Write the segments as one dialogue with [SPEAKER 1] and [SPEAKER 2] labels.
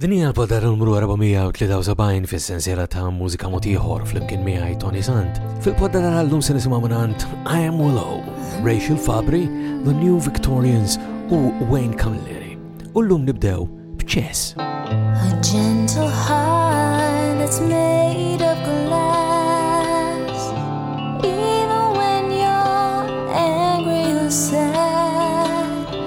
[SPEAKER 1] Din hija l-podar numru 473 fis-sensiela ta' mużika mod ieħor flimkien miegħi Tony Sant. Fil-podar tal-lum se nisimgħu mingħand I Am Willow, Rachel Fabri, The New Victorians u Wayne Camilleri. U llum nibdew b'ċess.
[SPEAKER 2] A gentle heart that's made of glass Even when you're angry or sad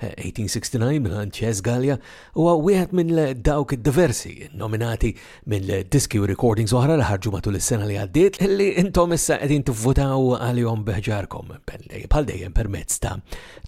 [SPEAKER 1] 1869 mingħand Chess Gallia huwa wieħed minn dawk diversi nominati minn diski u recordings oħra li ħarġu matul is-sena li għaddiet li intom issa qegħdin tivvutaw għalihom beħġarkom bħal dejjem permezz ta'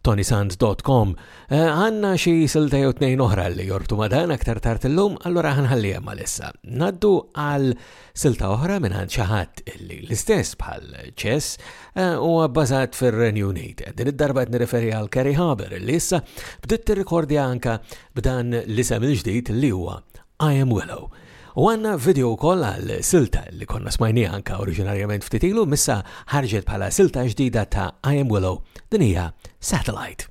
[SPEAKER 1] tonisands.com. Eh, għandna xi silta jew tnejn oħra li jortu ma' dan aktar tard illum, allura ħanħallihom għalissa. Naddu għal Silta oħra mingħand xi ħadd li l-istess bħal ċess eh, huwa bbażat fir-Renju Unit. Din id-darba qed nirreferi għal Kerry Haber li issa bdiet tirrikordja anka b'dan l-isem il-ġdid li huwa I Am Willow. U għanna video wkoll għal silta li konna smajni anka oriġinarjament ftitilu missa ħarġet bħala silta ġdida ta' I Am Willow din hija Satellite.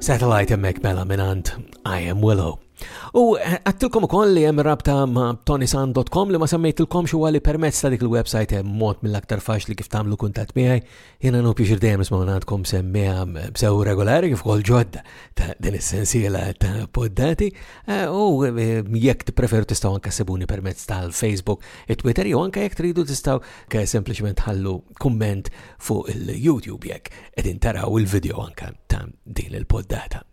[SPEAKER 1] Satellite emmek mela minant I am Willow. U eh, għattilkom ukoll li hemm rabta ma' tonisan.com li ma semmejtilkom xi li permezz ta' dik il-website hemm mod mill-aktar faċli kif tagħmlu kuntatt miegħi Jena nu pixir dejjem nisma' għandkom semmeha b'sew regolari kif ukoll ġodda ta' din is-sensiela ta' poddati eh, u eh, jekk tippreferu tistgħu anke sebuni permezz tal-Facebook, it-Twitter jew anke jekk tridu tistgħu ke sempliċement ħallu kumment fuq il-YouTube jekk qegħdin taraw il-video anke ta' din il-poddata.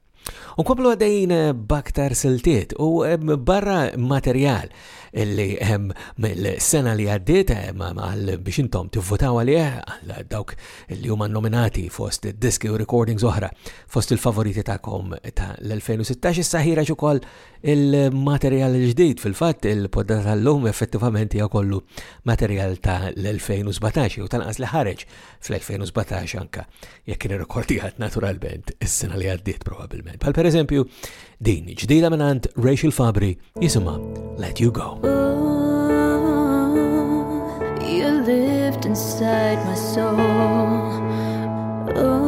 [SPEAKER 1] U komplu għaddejjin eh, baktar siltiet u eh, barra materjal li hemm eh, mill-sena li għaddiet għal biex intom tivvutaw għalih għal dawk li huma nominati fost diski u recordings oħra fost il-favoriti tagħkom ta' l-2016 issa ħireġ ukoll il-materjal ġdid fil-fatt il-podda tal-lum effettivament hija kollu materjal ta' l-2017 u tanqas li ħareġ fl-2017 anka, jekk kien irrekordiħat naturalment is-sena li għaddiet probabbilment. Bħal pereżempju din ġdida minn Rachel Fabri jisimha Let You Go.
[SPEAKER 3] you lived inside my soul. Oh.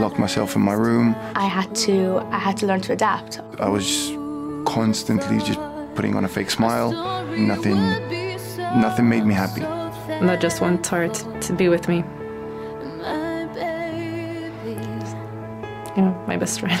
[SPEAKER 4] Locked myself in my room.
[SPEAKER 5] I had to, I had to learn to adapt.
[SPEAKER 4] I was constantly just putting on a fake smile. Nothing nothing made me happy.
[SPEAKER 6] And I just want her to, to be with me. You know, my best friend.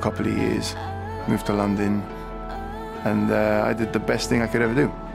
[SPEAKER 4] couple of years, moved to London, and uh, I did the best thing I could ever do,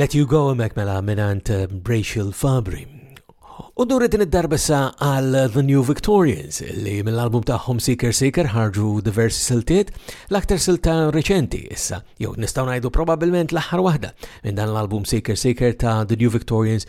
[SPEAKER 7] Let You Go mek mela minant eh, Bracial Fabri. U duri din id-darba sa għal The New Victorians li mill-album tagħhom Seeker Seeker ħarġu diversi siltiet, l-aktar silta reċenti issa, jew nistgħu ngħidu probabbilment l-aħħar waħda minn dan l-album Seeker Seeker ta' The New Victorians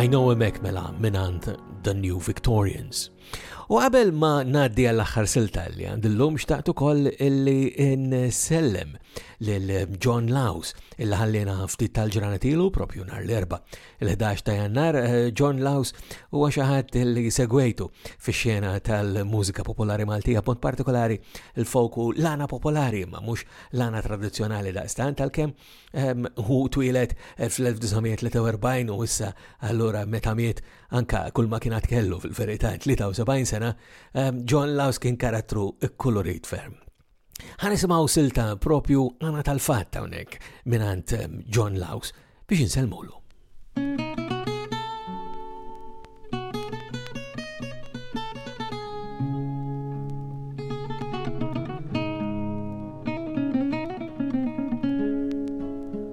[SPEAKER 7] I know him mela minant The New Victorians.
[SPEAKER 1] U qabel ma naddi għall-axħar silta li għandillum xtaqtu koll illi n-sellem l-John Laws illi ħallina ftit tal-ġranatilu propju nar l-erba il-11 ta' jannar, eh, John Laws huwa xi ħadd li segwejtu fix-xena tal-mużika popolari Maltija, punt partikolari l-folk u lana popolari, ma mhux lana tradizzjonali daqstan tal-kemm ehm, hu twilet eh, fl-1943 u issa allura meta miet anka kull ma kien kellu fil-verità 73 sena, ehm, John Laws kien karattru kolorit ferm. Ħanisimgħu silta propju għana tal-fatt hawnhekk mingħand ehm, John Laws biex insellmulu.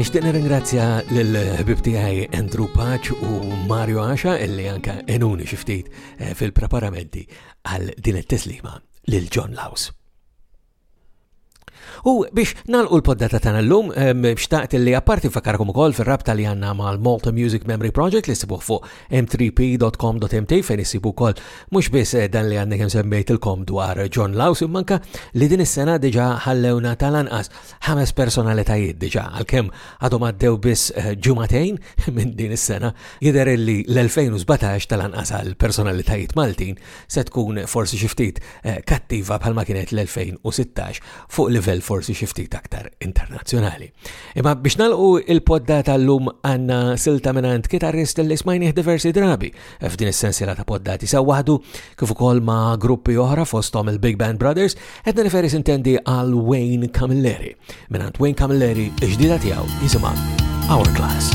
[SPEAKER 1] Nixtieq nirringrazzja lil ħbib tiegħi Andrew Paċ u Mario Asha illi anka enuni xi ftit eh, fil-preparamenti għal din it-tislima lil John Laws. U biex nalqu l-poddata tagħna llum xtaqt li apparti fakarkom ukoll fir-rabta li għandna mal-Malta Music Memory Project li sibuh fuq m3p.com.mt fejn isibu wkoll mhux biss eh, dan li għandna kemm semmejtilkom dwar John Laws immanka li din is-sena diġà ħallewna tal-anqas Ħames personalitajiet diġà għalkemm għadhom għaddew biss eh, ġumatejn minn din is-sena jidher li l-2017 tal-anqas għal personalitajiet Maltin se tkun forsi xi ftit eh, kattiva bħalma kienet l-2016 fuq livell forsi xi ftit aktar internazzjonali. Imma biex nalqu il-podda tal-lum għandna silta minant kitarrist li smajnih diversi drabi f'din is-sensiela ta' poddati sew waħdu kif ukoll ma' gruppi oħra fosthom il-Big Band Brothers qed nirreferi sintendi għal Wayne Camilleri. Minant Wayne Camilleri ġdida tiegħu jisimha Our Class.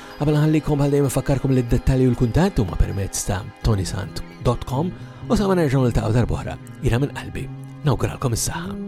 [SPEAKER 1] Qabel nħallikom bħal dejjem fakkarkom li d-dettalji u l-kuntatt huma permezz ta' tonisant.com u sa ma nerġgħu niltaqgħu darb'oħra, jiena minn qalbi. Nawguralkom is-saħħa.